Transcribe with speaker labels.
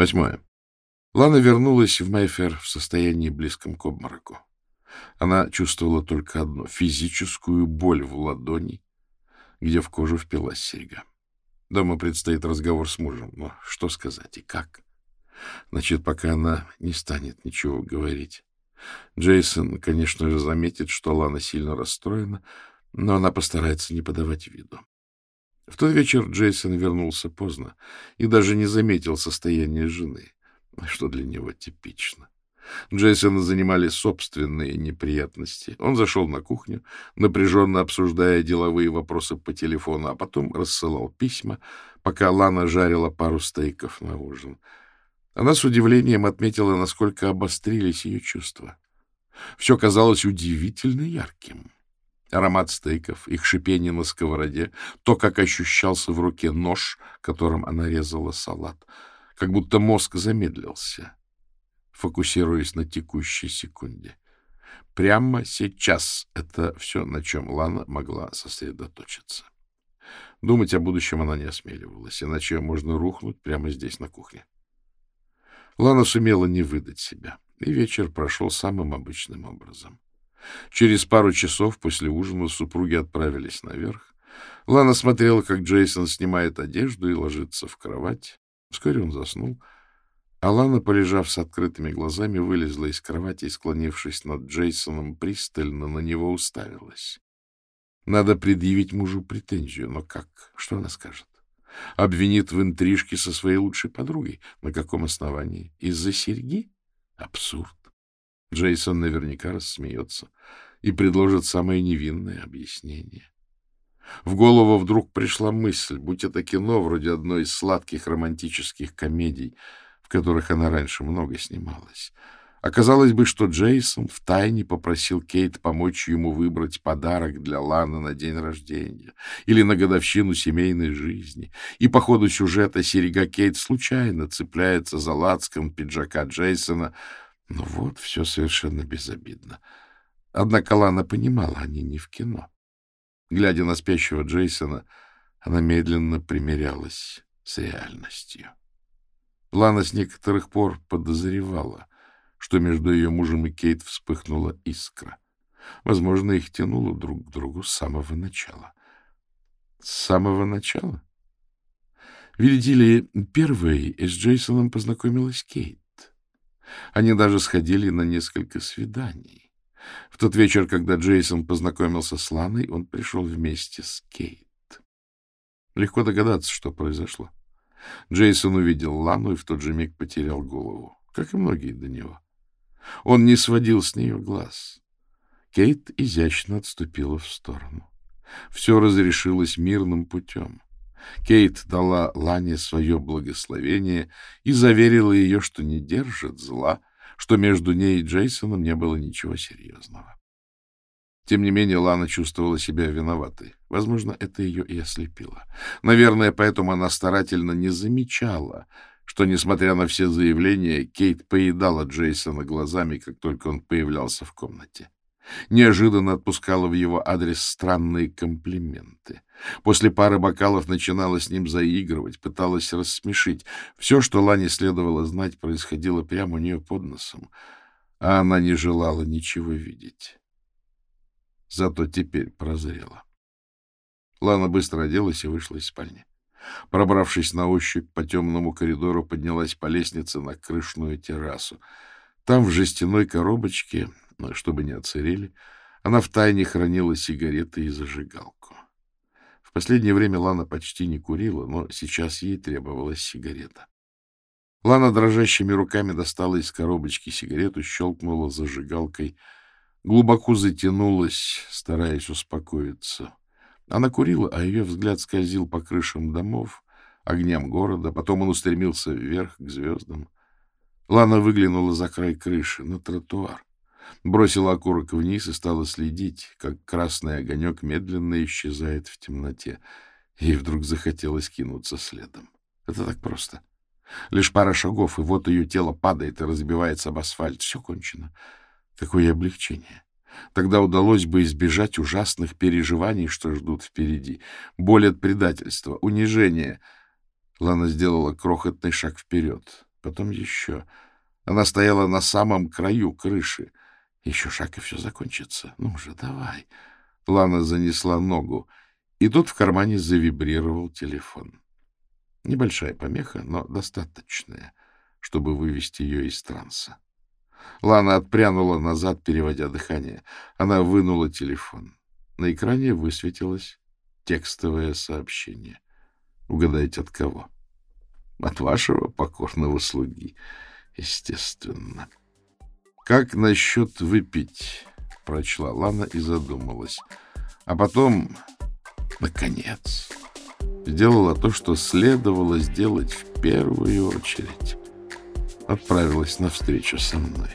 Speaker 1: Восьмое. Лана вернулась в Майфер в состоянии близком к обмороку. Она чувствовала только одно — физическую боль в ладони, где в кожу впилась серьга. Дома предстоит разговор с мужем, но что сказать и как? Значит, пока она не станет ничего говорить. Джейсон, конечно же, заметит, что Лана сильно расстроена, но она постарается не подавать виду. В тот вечер Джейсон вернулся поздно и даже не заметил состояние жены, что для него типично. Джейсона занимали собственные неприятности. Он зашел на кухню, напряженно обсуждая деловые вопросы по телефону, а потом рассылал письма, пока Лана жарила пару стейков на ужин. Она с удивлением отметила, насколько обострились ее чувства. Все казалось удивительно ярким. Аромат стейков, их шипение на сковороде, то, как ощущался в руке нож, которым она резала салат, как будто мозг замедлился, фокусируясь на текущей секунде. Прямо сейчас это все, на чем Лана могла сосредоточиться. Думать о будущем она не осмеливалась, иначе можно рухнуть прямо здесь, на кухне. Лана сумела не выдать себя, и вечер прошел самым обычным образом. Через пару часов после ужина супруги отправились наверх. Лана смотрела, как Джейсон снимает одежду и ложится в кровать. Вскоре он заснул, а Лана, полежав с открытыми глазами, вылезла из кровати и, склонившись над Джейсоном, пристально на него уставилась. Надо предъявить мужу претензию, но как? Что она скажет? Обвинит в интрижке со своей лучшей подругой. На каком основании? Из-за серьги? Абсурд. Джейсон наверняка рассмеется и предложит самое невинное объяснение. В голову вдруг пришла мысль, будь это кино вроде одной из сладких романтических комедий, в которых она раньше много снималась. Оказалось бы, что Джейсон втайне попросил Кейт помочь ему выбрать подарок для Ланы на день рождения или на годовщину семейной жизни, и по ходу сюжета серега Кейт случайно цепляется за лацкан пиджака Джейсона — ну вот, все совершенно безобидно. Однако Лана понимала, они не в кино. Глядя на спящего Джейсона, она медленно примирялась с реальностью. Лана с некоторых пор подозревала, что между ее мужем и Кейт вспыхнула искра. Возможно, их тянуло друг к другу с самого начала. С самого начала? Видите ли, первой с Джейсоном познакомилась Кейт. Они даже сходили на несколько свиданий. В тот вечер, когда Джейсон познакомился с Ланой, он пришел вместе с Кейт. Легко догадаться, что произошло. Джейсон увидел Лану и в тот же миг потерял голову, как и многие до него. Он не сводил с нее глаз. Кейт изящно отступила в сторону. Все разрешилось мирным путем. Кейт дала Лане свое благословение и заверила ее, что не держит зла, что между ней и Джейсоном не было ничего серьезного. Тем не менее, Лана чувствовала себя виноватой. Возможно, это ее и ослепило. Наверное, поэтому она старательно не замечала, что, несмотря на все заявления, Кейт поедала Джейсона глазами, как только он появлялся в комнате неожиданно отпускала в его адрес странные комплименты. После пары бокалов начинала с ним заигрывать, пыталась рассмешить. Все, что Лане следовало знать, происходило прямо у нее под носом, а она не желала ничего видеть. Зато теперь прозрела. Лана быстро оделась и вышла из спальни. Пробравшись на ощупь по темному коридору, поднялась по лестнице на крышную террасу. Там в жестяной коробочке чтобы не отсырели, она втайне хранила сигареты и зажигалку. В последнее время Лана почти не курила, но сейчас ей требовалась сигарета. Лана дрожащими руками достала из коробочки сигарету, щелкнула зажигалкой, глубоко затянулась, стараясь успокоиться. Она курила, а ее взгляд скользил по крышам домов, огням города, потом он устремился вверх к звездам. Лана выглянула за край крыши, на тротуар бросила окурок вниз и стала следить, как красный огонек медленно исчезает в темноте. Ей вдруг захотелось кинуться следом. Это так просто. Лишь пара шагов, и вот ее тело падает и разбивается об асфальт. Все кончено. Какое облегчение. Тогда удалось бы избежать ужасных переживаний, что ждут впереди. Боль от предательства, унижения. Лана сделала крохотный шаг вперед. потом еще. Она стояла на самом краю крыши. Еще шаг, и все закончится. Ну же, давай. Лана занесла ногу, и тут в кармане завибрировал телефон. Небольшая помеха, но достаточная, чтобы вывести ее из транса. Лана отпрянула назад, переводя дыхание. Она вынула телефон. На экране высветилось текстовое сообщение. Угадайте, от кого? От вашего покорного слуги, естественно. «Как насчет выпить?» — прочла Лана и задумалась. А потом, наконец, сделала то, что следовало сделать в первую очередь. Отправилась навстречу со мной.